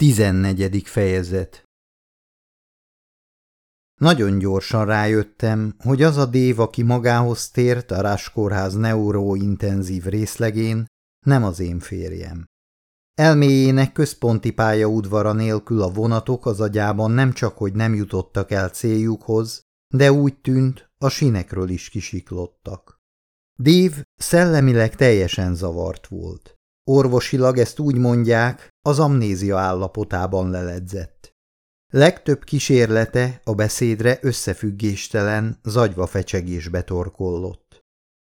Tizennegyedik fejezet Nagyon gyorsan rájöttem, hogy az a dév, aki magához tért a Ráskórház neurointenzív részlegén, nem az én férjem. Elméjének központi pálya udvara nélkül a vonatok az agyában nem csak, hogy nem jutottak el céljukhoz, de úgy tűnt, a sinekről is kisiklottak. Dév szellemileg teljesen zavart volt. Orvosilag ezt úgy mondják, az amnézia állapotában leledzett. Legtöbb kísérlete a beszédre összefüggéstelen, zagyva fecsegésbe torkollott.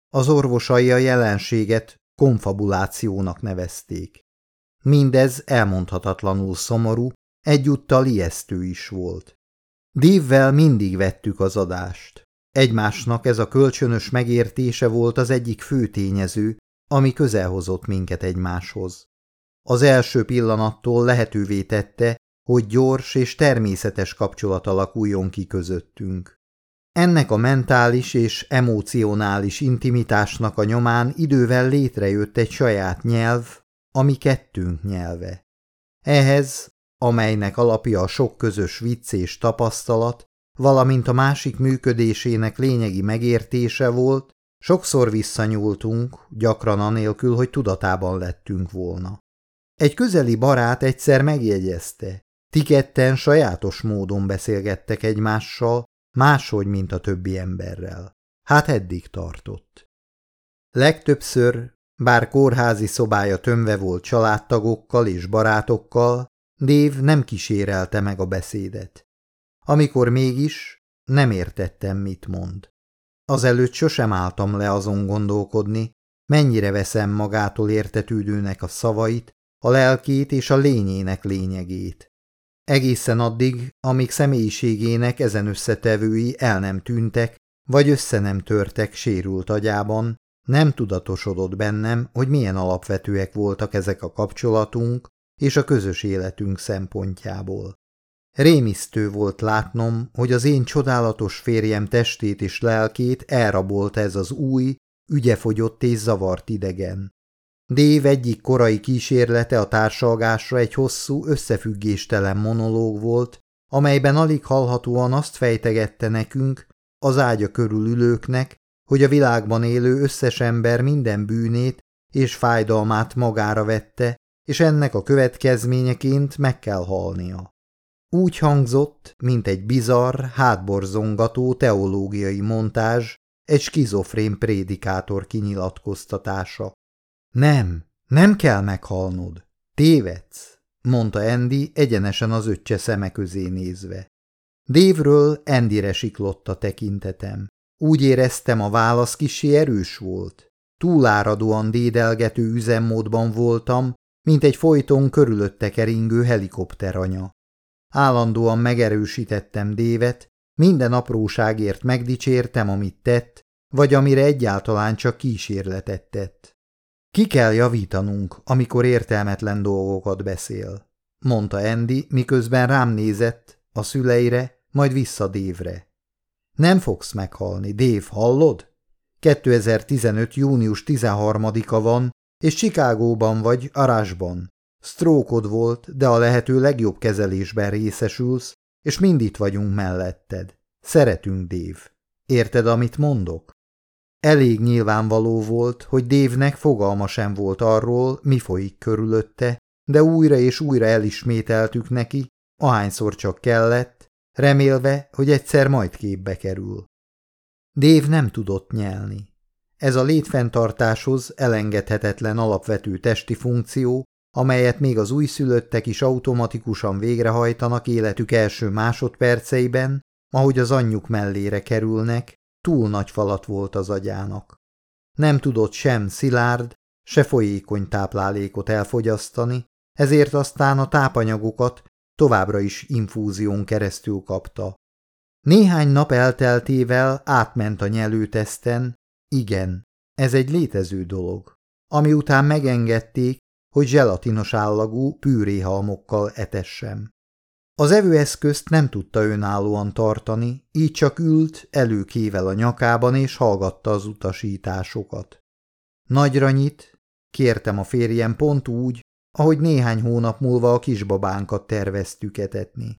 Az orvosai a jelenséget konfabulációnak nevezték. Mindez elmondhatatlanul szomorú, egyúttal ijesztő is volt. Dívvel mindig vettük az adást. Egymásnak ez a kölcsönös megértése volt az egyik fő tényező, ami közelhozott minket egymáshoz. Az első pillanattól lehetővé tette, hogy gyors és természetes kapcsolat alakuljon ki közöttünk. Ennek a mentális és emocionális intimitásnak a nyomán idővel létrejött egy saját nyelv, ami kettőnk nyelve. Ehhez, amelynek alapja a sok közös vicc és tapasztalat, valamint a másik működésének lényegi megértése volt, sokszor visszanyúltunk, gyakran anélkül, hogy tudatában lettünk volna. Egy közeli barát egyszer megjegyezte, ti ketten sajátos módon beszélgettek egymással, máshogy, mint a többi emberrel. Hát eddig tartott. Legtöbbször, bár kórházi szobája tömve volt családtagokkal és barátokkal, Dév nem kísérelte meg a beszédet. Amikor mégis, nem értettem, mit mond. Azelőtt sosem álltam le azon gondolkodni, mennyire veszem magától értetődőnek a szavait, a lelkét és a lényének lényegét. Egészen addig, amíg személyiségének ezen összetevői el nem tűntek, vagy össze nem törtek sérült agyában, nem tudatosodott bennem, hogy milyen alapvetőek voltak ezek a kapcsolatunk és a közös életünk szempontjából. Rémisztő volt látnom, hogy az én csodálatos férjem testét és lelkét elrabolt ez az új, ügyefogyott és zavart idegen. Dév egyik korai kísérlete a társalgásra egy hosszú, összefüggéstelen monológ volt, amelyben alig hallhatóan azt fejtegette nekünk, az ágya körül ülőknek, hogy a világban élő összes ember minden bűnét és fájdalmát magára vette, és ennek a következményeként meg kell halnia. Úgy hangzott, mint egy bizarr, hátborzongató teológiai montázs, egy skizofrén prédikátor kinyilatkoztatása. Nem, nem kell meghalnod. Tévedsz, mondta Andy egyenesen az öccse szeme közé nézve. Dévről Andyre siklott a tekintetem. Úgy éreztem, a válasz kisé erős volt. Túláradóan dédelgető üzemmódban voltam, mint egy folyton körülötte keringő helikopteranya. Állandóan megerősítettem Dévet, minden apróságért megdicsértem, amit tett, vagy amire egyáltalán csak kísérletet tett. Ki kell javítanunk, amikor értelmetlen dolgokat beszél, mondta Andy, miközben rám nézett, a szüleire, majd vissza Dévre. Nem fogsz meghalni, Dév, hallod? 2015. június 13-a van, és Chicagóban vagy Arásban. Sztrókod volt, de a lehető legjobb kezelésben részesülsz, és mind itt vagyunk melletted. Szeretünk, Dév. Érted, amit mondok? Elég nyilvánvaló volt, hogy Dévnek fogalma sem volt arról, mi folyik körülötte, de újra és újra elismételtük neki, ahányszor csak kellett, remélve, hogy egyszer majd képbe kerül. Dév nem tudott nyelni. Ez a létfenntartáshoz elengedhetetlen alapvető testi funkció, amelyet még az újszülöttek is automatikusan végrehajtanak életük első másodperceiben, ahogy az anyjuk mellére kerülnek, túl nagy falat volt az agyának. Nem tudott sem szilárd, se folyékony táplálékot elfogyasztani, ezért aztán a tápanyagokat továbbra is infúzión keresztül kapta. Néhány nap elteltével átment a nyelőteszten, igen, ez egy létező dolog, ami után megengedték, hogy zselatinos állagú pűréhalmokkal etessem. Az evőeszközt nem tudta önállóan tartani, így csak ült előkével a nyakában és hallgatta az utasításokat. Nagyra nyit, kértem a férjem pont úgy, ahogy néhány hónap múlva a kisbabánkat terveztük etetni.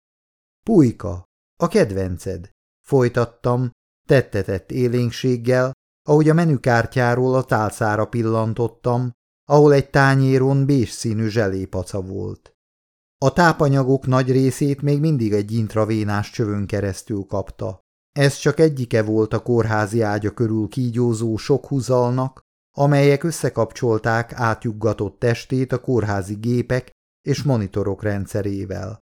Pulyka, a kedvenced, folytattam, tettetett élénkséggel, ahogy a menükártyáról a tálcára pillantottam, ahol egy tányéron bés színű zselépaca volt. A tápanyagok nagy részét még mindig egy intravénás csövön keresztül kapta. Ez csak egyike volt a kórházi ágya körül kígyózó sok húzalnak, amelyek összekapcsolták átjuggatott testét a kórházi gépek és monitorok rendszerével.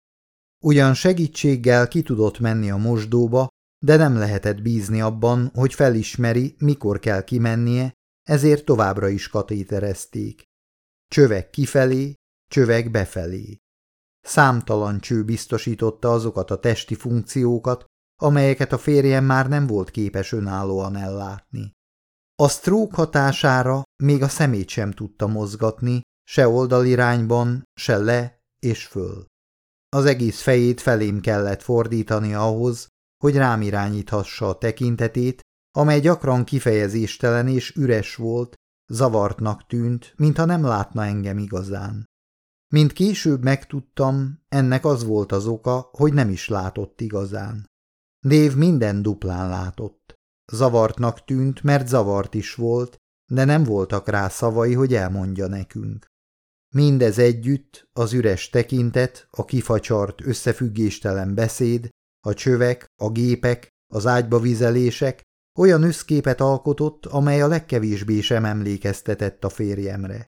Ugyan segítséggel ki tudott menni a mosdóba, de nem lehetett bízni abban, hogy felismeri, mikor kell kimennie, ezért továbbra is katéterezték. Csövek kifelé, csövek befelé. Számtalan cső biztosította azokat a testi funkciókat, amelyeket a férjem már nem volt képes önállóan ellátni. A sztrók hatására még a szemét sem tudta mozgatni, se oldalirányban, se le és föl. Az egész fejét felém kellett fordítani ahhoz, hogy rám irányíthassa a tekintetét, amely gyakran kifejezéstelen és üres volt, zavartnak tűnt, mintha nem látna engem igazán. Mint később megtudtam, ennek az volt az oka, hogy nem is látott igazán. Dév minden duplán látott. Zavartnak tűnt, mert zavart is volt, de nem voltak rá szavai, hogy elmondja nekünk. Mindez együtt, az üres tekintet, a kifacsart, összefüggéstelen beszéd, a csövek, a gépek, az ágyba vizelések olyan összképet alkotott, amely a legkevésbé sem emlékeztetett a férjemre.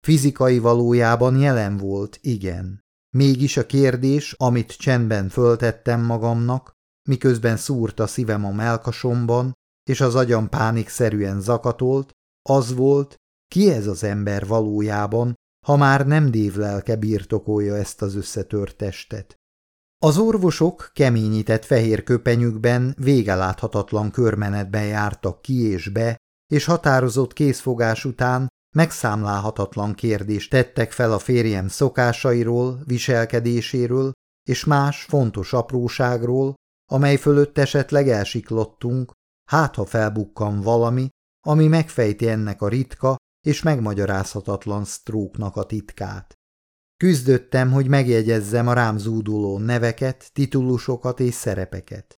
Fizikai valójában jelen volt, igen. Mégis a kérdés, amit csendben föltettem magamnak, miközben szúrt a szívem a melkasomban, és az agyam pánikszerűen zakatolt, az volt, ki ez az ember valójában, ha már nem dévlelke birtokolja ezt az összetört testet. Az orvosok keményített fehér köpenyükben végeláthatatlan körmenetben jártak ki és be, és határozott készfogás után megszámlálhatatlan kérdést tettek fel a férjem szokásairól, viselkedéséről és más fontos apróságról, amely fölött esetleg elsiklottunk, hát ha felbukkan valami, ami megfejti ennek a ritka és megmagyarázhatatlan sztróknak a titkát. Küzdöttem, hogy megjegyezzem a rám zúduló neveket, titulusokat és szerepeket.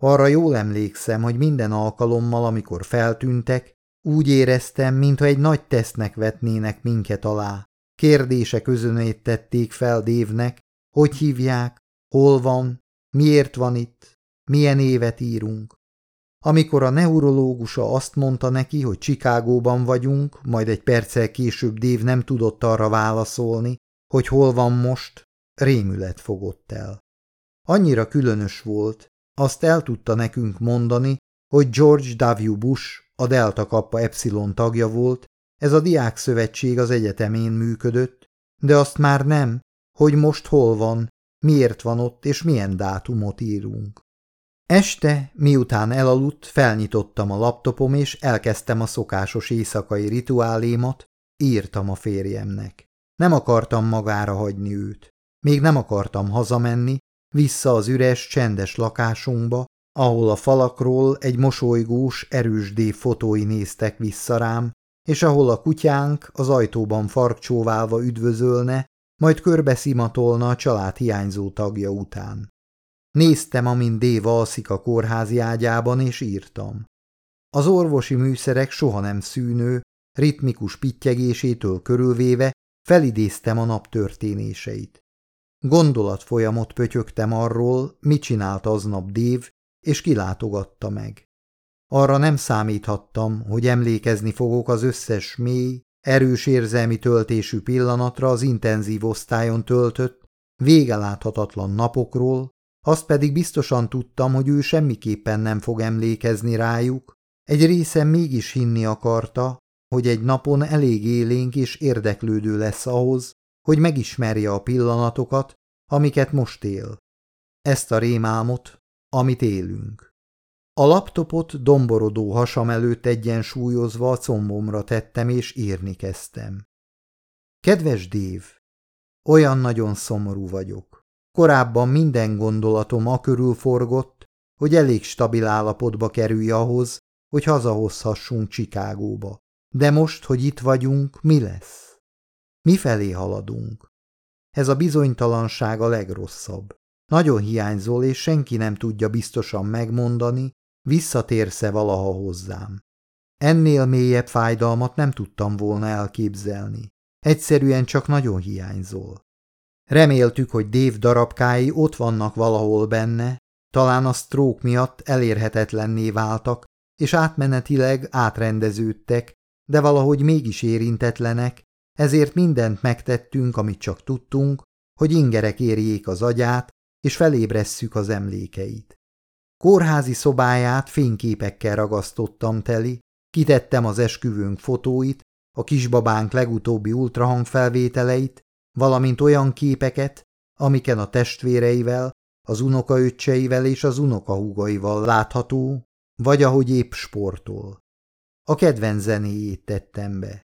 Arra jól emlékszem, hogy minden alkalommal, amikor feltűntek, úgy éreztem, mintha egy nagy tesznek vetnének minket alá. Kérdése közönét tették fel Dévnek, hogy hívják, hol van, miért van itt, milyen évet írunk. Amikor a neurológusa azt mondta neki, hogy Csikágóban vagyunk, majd egy perccel később Dév nem tudott arra válaszolni, hogy hol van most, rémület fogott el. Annyira különös volt, azt el tudta nekünk mondani, hogy George W. Bush a Delta Kappa Epsilon tagja volt, ez a diákszövetség az egyetemén működött, de azt már nem, hogy most hol van, miért van ott és milyen dátumot írunk. Este, miután elaludt, felnyitottam a laptopom és elkezdtem a szokásos éjszakai rituálémat, írtam a férjemnek. Nem akartam magára hagyni őt. Még nem akartam hazamenni, vissza az üres, csendes lakásunkba, ahol a falakról egy mosolygós, erős fotói néztek vissza rám, és ahol a kutyánk az ajtóban farkcsóválva üdvözölne, majd körbeszimatolna a család hiányzó tagja után. Néztem, amint Déva alszik a kórházi ágyában, és írtam. Az orvosi műszerek soha nem szűnő, ritmikus pittyegésétől körülvéve felidéztem a nap történéseit. Gondolatfolyamot pötyögtem arról, mit csinált aznap Dév, és kilátogatta meg. Arra nem számíthattam, hogy emlékezni fogok az összes mély, erős érzelmi töltésű pillanatra az intenzív osztályon töltött, végeláthatatlan napokról, azt pedig biztosan tudtam, hogy ő semmiképpen nem fog emlékezni rájuk, egy része mégis hinni akarta, hogy egy napon elég élénk és érdeklődő lesz ahhoz, hogy megismerje a pillanatokat, amiket most él. Ezt a rémálmot, amit élünk. A laptopot domborodó hasam előtt egyensúlyozva a combomra tettem és írni kezdtem. Kedves Dév, olyan nagyon szomorú vagyok. Korábban minden gondolatom a körül forgott, hogy elég stabil állapotba kerülj ahhoz, hogy hazahozhassunk Csikágóba. De most, hogy itt vagyunk, mi lesz? Mifelé haladunk? Ez a bizonytalanság a legrosszabb. Nagyon hiányzol, és senki nem tudja biztosan megmondani, visszatérsz-e valaha hozzám. Ennél mélyebb fájdalmat nem tudtam volna elképzelni. Egyszerűen csak nagyon hiányzol. Reméltük, hogy Dév darabkái ott vannak valahol benne, talán a stroke miatt elérhetetlenné váltak, és átmenetileg átrendeződtek, de valahogy mégis érintetlenek, ezért mindent megtettünk, amit csak tudtunk, hogy ingerek érjék az agyát, és felébresszük az emlékeit. Kórházi szobáját fényképekkel ragasztottam teli, kitettem az esküvőnk fotóit, a kisbabánk legutóbbi ultrahangfelvételeit, valamint olyan képeket, amiken a testvéreivel, az unokaöccseivel és az unokahúgaival látható, vagy ahogy épp sportol. A kedvenc zenéjét tettem be.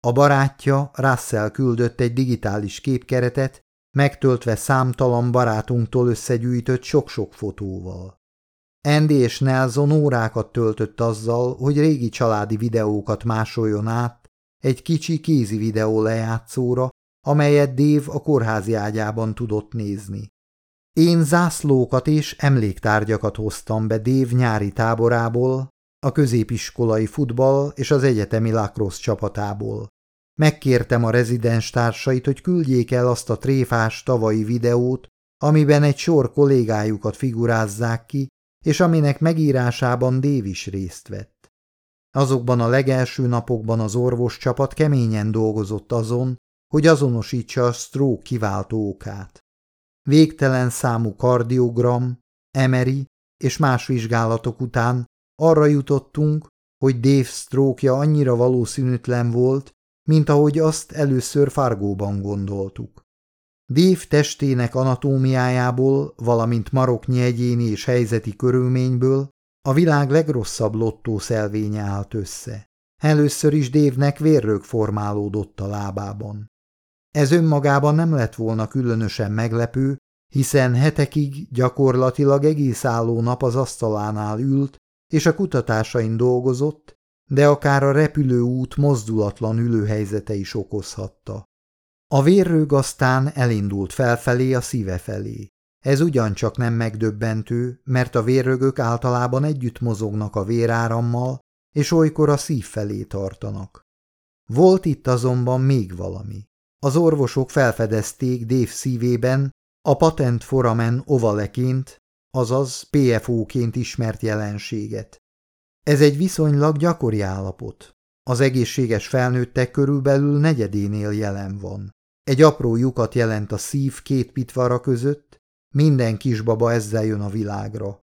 A barátja Russell küldött egy digitális képkeretet, megtöltve számtalan barátunktól összegyűjtött sok-sok fotóval. Andy és Nelson órákat töltött azzal, hogy régi családi videókat másoljon át egy kicsi kézi videó lejátszóra, amelyet Dave a kórházi ágyában tudott nézni. Én zászlókat és emléktárgyakat hoztam be Dave nyári táborából, a középiskolai futball és az egyetemi lacrosse csapatából. Megkértem a rezidens társait, hogy küldjék el azt a tréfás tavalyi videót, amiben egy sor kollégájukat figurázzák ki, és aminek megírásában Dave is részt vett. Azokban a legelső napokban az orvos csapat keményen dolgozott azon, hogy azonosítsa a stroke kiváltó okát. Végtelen számú kardiogram, emeri és más vizsgálatok után arra jutottunk, hogy Dave stroke annyira valószínűtlen volt, mint ahogy azt először Fargóban gondoltuk. Dave testének anatómiájából, valamint maroknyi egyéni és helyzeti körülményből a világ legrosszabb lottó szelvénye állt össze. Először is Dévnek vérrög formálódott a lábában. Ez önmagában nem lett volna különösen meglepő, hiszen hetekig gyakorlatilag egész álló nap az asztalánál ült, és a kutatásain dolgozott, de akár a repülőút mozdulatlan ülőhelyzete is okozhatta. A vérrög aztán elindult felfelé a szíve felé. Ez ugyancsak nem megdöbbentő, mert a vérrögök általában együtt mozognak a vérárammal, és olykor a szív felé tartanak. Volt itt azonban még valami. Az orvosok felfedezték Dave szívében a patent foramen ovaleként, azaz PFO-ként ismert jelenséget. Ez egy viszonylag gyakori állapot. Az egészséges felnőttek körülbelül negyedénél jelen van. Egy apró lyukat jelent a szív két pitvara között, minden kisbaba ezzel jön a világra.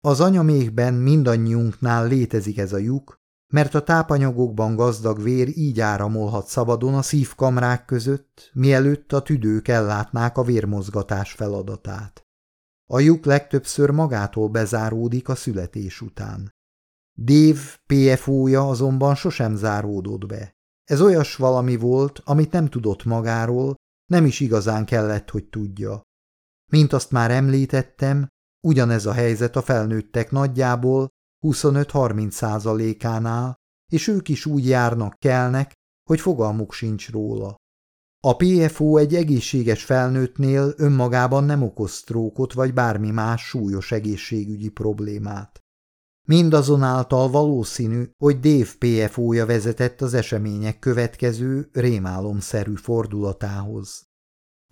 Az anyamékben mindannyiunknál létezik ez a lyuk, mert a tápanyagokban gazdag vér így áramolhat szabadon a szívkamrák között, mielőtt a tüdők ellátnák a vérmozgatás feladatát. A lyuk legtöbbször magától bezáródik a születés után. Dave PFO-ja azonban sosem záródott be. Ez olyas valami volt, amit nem tudott magáról, nem is igazán kellett, hogy tudja. Mint azt már említettem, ugyanez a helyzet a felnőttek nagyjából 25-30 százalékánál, és ők is úgy járnak kelnek, hogy fogalmuk sincs róla. A PFO egy egészséges felnőttnél önmagában nem okoz sztrókot vagy bármi más súlyos egészségügyi problémát. Mindazonáltal valószínű, hogy Dave PFO-ja vezetett az események következő rémálomszerű fordulatához.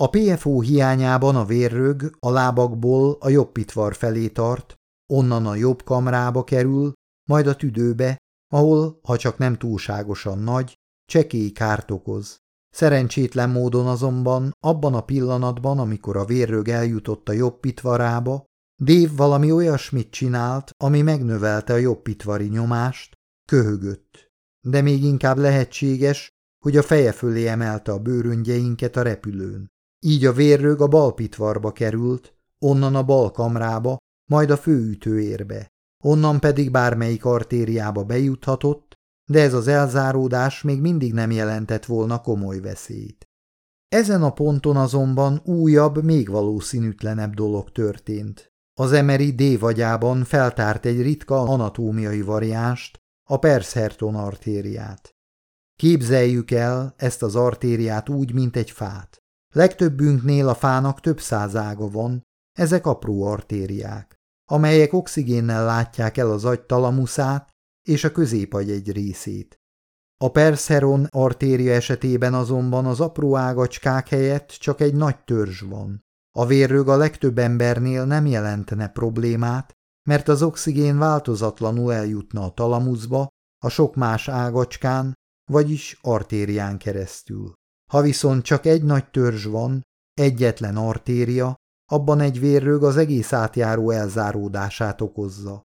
A PFO hiányában a vérrög a lábakból a jobb pitvar felé tart, onnan a jobb kamrába kerül, majd a tüdőbe, ahol, ha csak nem túlságosan nagy, csekély kárt okoz. Szerencsétlen módon azonban abban a pillanatban, amikor a vérrög eljutott a jobb pitvarába, Dave valami olyasmit csinált, ami megnövelte a jobb pitvari nyomást, köhögött. De még inkább lehetséges, hogy a feje fölé emelte a bőröngyeinket a repülőn. Így a vérrög a bal pitvarba került, onnan a bal kamrába, majd a főütőérbe. Onnan pedig bármelyik artériába bejuthatott, de ez az elzáródás még mindig nem jelentett volna komoly veszélyt. Ezen a ponton azonban újabb, még valószínűtlenebb dolog történt. Az emeri D-vagyában feltárt egy ritka anatómiai variánst, a Persherton artériát. Képzeljük el ezt az artériát úgy, mint egy fát. Legtöbbünknél a fának több száz ága van, ezek apró artériák, amelyek oxigénnel látják el az agy talamuszát és a középagy egy részét. A Perseron artéria esetében azonban az apró ágacskák helyett csak egy nagy törzs van. A vérrög a legtöbb embernél nem jelentene problémát, mert az oxigén változatlanul eljutna a talamuszba, a sok más ágacskán, vagyis artérián keresztül. Ha viszont csak egy nagy törzs van, egyetlen artéria, abban egy vérrög az egész átjáró elzáródását okozza.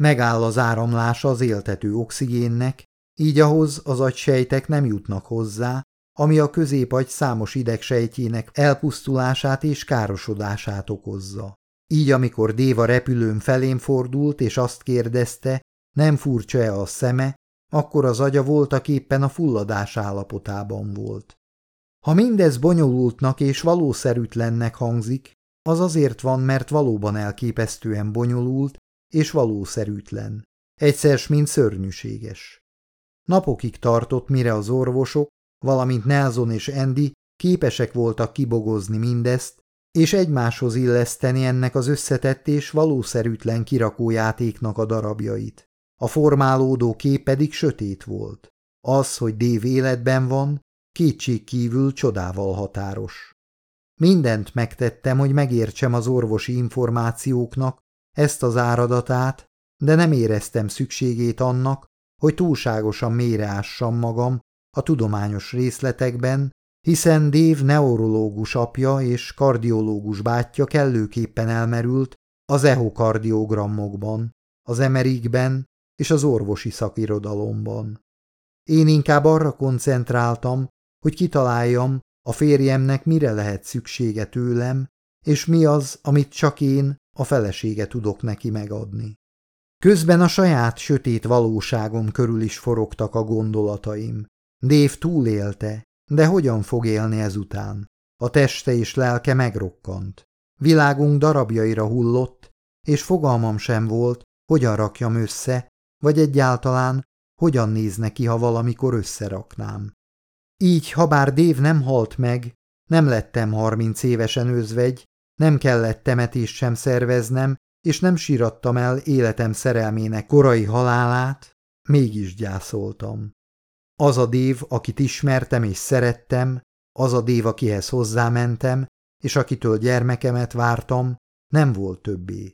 Megáll az áramlása az éltető oxigénnek, így ahhoz az agysejtek nem jutnak hozzá, ami a középagy számos idegsejtjének elpusztulását és károsodását okozza. Így amikor Déva repülőn felén fordult és azt kérdezte, nem furcsa-e a szeme, akkor az agya voltak éppen a fulladás állapotában volt. Ha mindez bonyolultnak és valószerűtlennek hangzik, az azért van, mert valóban elképesztően bonyolult és valószerűtlen. Egyszer mint szörnyűséges. Napokig tartott, mire az orvosok, valamint Nelson és Andy képesek voltak kibogozni mindezt, és egymáshoz illeszteni ennek az összetett és valószerűtlen kirakójátéknak a darabjait. A formálódó kép pedig sötét volt. Az, hogy Dave életben van, kétség kívül csodával határos. Mindent megtettem, hogy megértsem az orvosi információknak ezt az áradatát, de nem éreztem szükségét annak, hogy túlságosan mélyreássam magam a tudományos részletekben, hiszen Dave neurológus apja és kardiológus bátyja kellőképpen elmerült az echokardiogramokban, az emerikben és az orvosi szakirodalomban. Én inkább arra koncentráltam, hogy kitaláljam, a férjemnek mire lehet szüksége tőlem, és mi az, amit csak én, a felesége tudok neki megadni. Közben a saját sötét valóságom körül is forogtak a gondolataim. Dév túlélte, de hogyan fog élni ezután? A teste és lelke megrokkant. Világunk darabjaira hullott, és fogalmam sem volt, hogyan rakjam össze, vagy egyáltalán hogyan néz neki, ha valamikor összeraknám. Így, ha bár Dév nem halt meg, nem lettem harminc évesen özvegy, nem kellett temetést sem szerveznem, és nem sírattam el életem szerelmének korai halálát, mégis gyászoltam. Az a dév, akit ismertem és szerettem, az a dév, akihez hozzámentem, és akitől gyermekemet vártam, nem volt többé.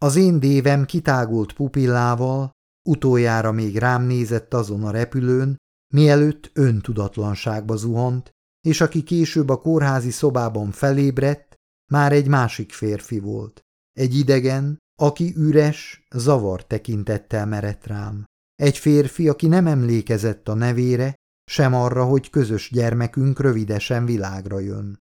Az én dévem kitágult pupillával, utoljára még rám nézett azon a repülőn, mielőtt öntudatlanságba zuhant, és aki később a kórházi szobában felébredt, már egy másik férfi volt. Egy idegen, aki üres, zavar tekintettel merett rám. Egy férfi, aki nem emlékezett a nevére, sem arra, hogy közös gyermekünk rövidesen világra jön.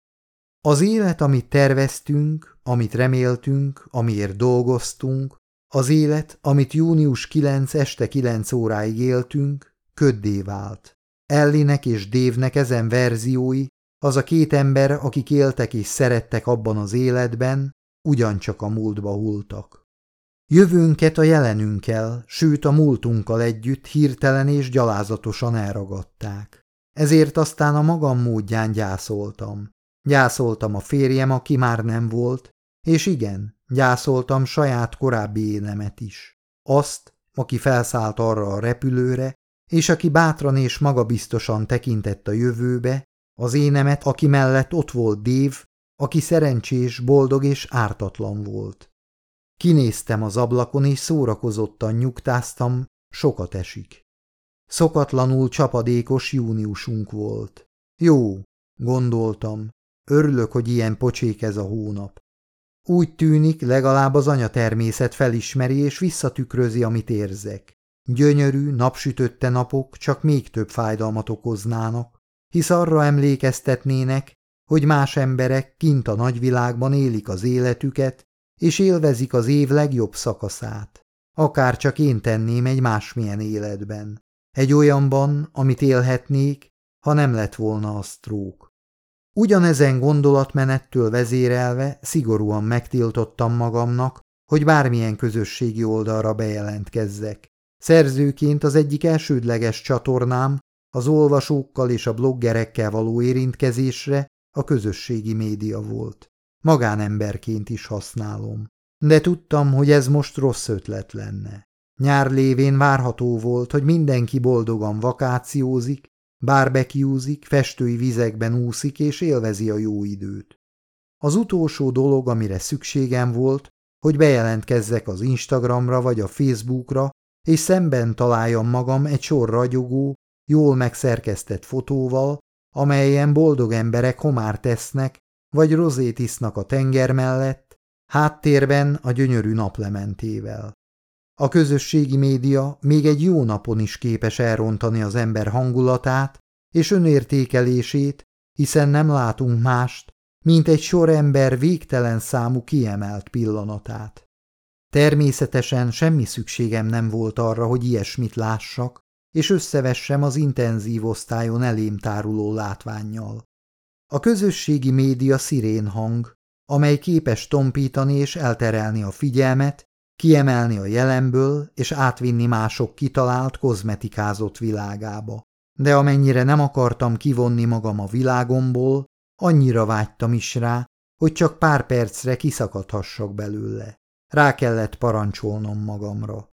Az élet, amit terveztünk, amit reméltünk, amiért dolgoztunk, az élet, amit június 9 este 9 óráig éltünk, köddé vált. Ellinek és Dévnek ezen verziói, az a két ember, akik éltek és szerettek abban az életben, ugyancsak a múltba hultak. Jövőnket a jelenünkkel, sőt a múltunkkal együtt hirtelen és gyalázatosan elragadták. Ezért aztán a magam módján gyászoltam. Gyászoltam a férjem, aki már nem volt, és igen, gyászoltam saját korábbi énemet is. Azt, aki felszállt arra a repülőre, és aki bátran és magabiztosan tekintett a jövőbe, az énemet, aki mellett ott volt Dév, aki szerencsés, boldog és ártatlan volt. Kinéztem az ablakon, és szórakozottan nyugtáztam, sokat esik. Szokatlanul csapadékos júniusunk volt. Jó, gondoltam, örülök, hogy ilyen pocsék ez a hónap. Úgy tűnik, legalább az anyatermészet felismeri és visszatükrözi, amit érzek. Gyönyörű, napsütötte napok csak még több fájdalmat okoznának, hisz arra emlékeztetnének, hogy más emberek kint a nagyvilágban élik az életüket, és élvezik az év legjobb szakaszát. Akár csak én tenném egy másmilyen életben. Egy olyanban, amit élhetnék, ha nem lett volna a sztrók. Ugyanezen gondolatmenettől vezérelve szigorúan megtiltottam magamnak, hogy bármilyen közösségi oldalra bejelentkezzek. Szerzőként az egyik elsődleges csatornám az olvasókkal és a bloggerekkel való érintkezésre a közösségi média volt. Magánemberként is használom. De tudtam, hogy ez most rossz ötlet lenne. Nyár lévén várható volt, hogy mindenki boldogan vakációzik, bárbekiúzik, festői vizekben úszik és élvezi a jó időt. Az utolsó dolog, amire szükségem volt, hogy bejelentkezzek az Instagramra vagy a Facebookra, és szemben találjam magam egy sor ragyogó, jól megszerkesztett fotóval, amelyen boldog emberek homár tesznek, vagy rozét isznak a tenger mellett, háttérben a gyönyörű naplementével. A közösségi média még egy jó napon is képes elrontani az ember hangulatát és önértékelését, hiszen nem látunk mást, mint egy sor ember végtelen számú kiemelt pillanatát. Természetesen semmi szükségem nem volt arra, hogy ilyesmit lássak, és összevessem az intenzív osztályon elém táruló látványjal. A közösségi média szirén hang, amely képes tompítani és elterelni a figyelmet, kiemelni a jelenből és átvinni mások kitalált, kozmetikázott világába. De amennyire nem akartam kivonni magam a világomból, annyira vágytam is rá, hogy csak pár percre kiszakadhassak belőle. Rá kellett parancsolnom magamra.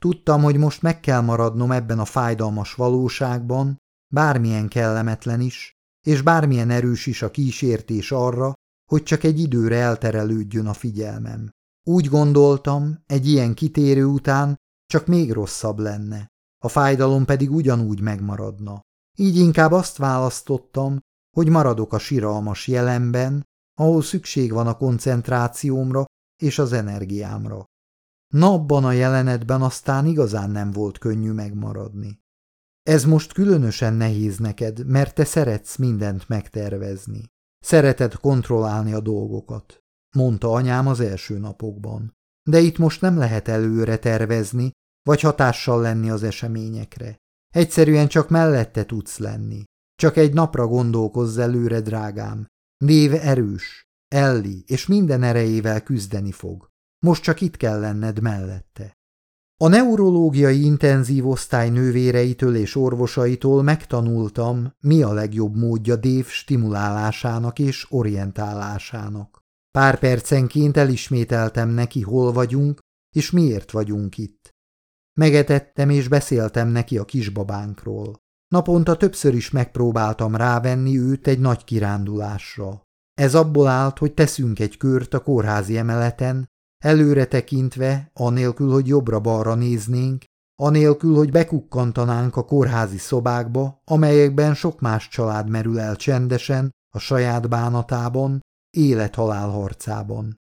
Tudtam, hogy most meg kell maradnom ebben a fájdalmas valóságban, bármilyen kellemetlen is, és bármilyen erős is a kísértés arra, hogy csak egy időre elterelődjön a figyelmem. Úgy gondoltam, egy ilyen kitérő után csak még rosszabb lenne, a fájdalom pedig ugyanúgy megmaradna. Így inkább azt választottam, hogy maradok a siralmas jelenben, ahol szükség van a koncentrációmra és az energiámra. Napban a jelenetben aztán igazán nem volt könnyű megmaradni. Ez most különösen nehéz neked, mert te szeretsz mindent megtervezni. Szereted kontrollálni a dolgokat, mondta anyám az első napokban. De itt most nem lehet előre tervezni, vagy hatással lenni az eseményekre. Egyszerűen csak mellette tudsz lenni. Csak egy napra gondolkozz előre, drágám. Név erős, Elli, és minden erejével küzdeni fog. Most csak itt kell lenned mellette. A neurológiai intenzív osztály nővéreitől és orvosaitól megtanultam, mi a legjobb módja Dév stimulálásának és orientálásának. Pár percenként elismételtem neki, hol vagyunk, és miért vagyunk itt. Megetettem és beszéltem neki a kisbabánkról. Naponta többször is megpróbáltam rávenni őt egy nagy kirándulásra. Ez abból állt, hogy teszünk egy kört a kórházi emeleten, Előre tekintve, anélkül, hogy jobbra-balra néznénk, anélkül, hogy bekukkantanánk a kórházi szobákba, amelyekben sok más család merül el csendesen, a saját bánatában, élet-halál harcában.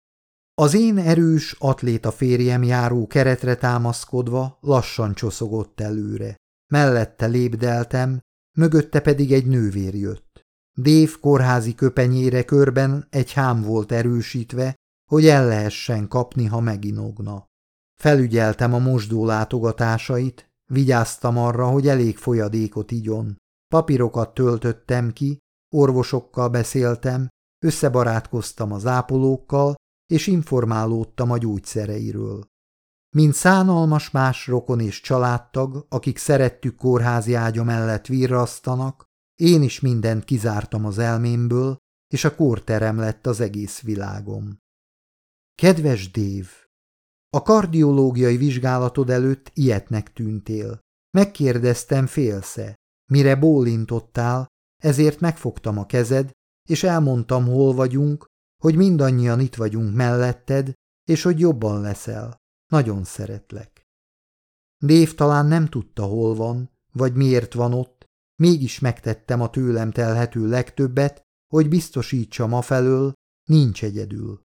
Az én erős atléta férjem járó keretre támaszkodva lassan csoszogott előre. Mellette lépdeltem, mögötte pedig egy nővér jött. Dév kórházi köpenyére körben egy hám volt erősítve, hogy el lehessen kapni, ha meginogna. Felügyeltem a mosdó látogatásait, vigyáztam arra, hogy elég folyadékot igyon. Papírokat töltöttem ki, orvosokkal beszéltem, összebarátkoztam az ápolókkal, és informálódtam a gyógyszereiről. Mint szánalmas más rokon és családtag, akik szerettük kórházi ágya mellett virrasztanak, én is mindent kizártam az elmémből, és a kórterem lett az egész világom. Kedves Dév! A kardiológiai vizsgálatod előtt ilyetnek tűntél. Megkérdeztem félsze. Mire bólintottál, ezért megfogtam a kezed, és elmondtam, hol vagyunk, hogy mindannyian itt vagyunk melletted, és hogy jobban leszel. Nagyon szeretlek. Dév talán nem tudta, hol van, vagy miért van ott, mégis megtettem a tőlem telhető legtöbbet, hogy biztosítsam afelől, nincs egyedül.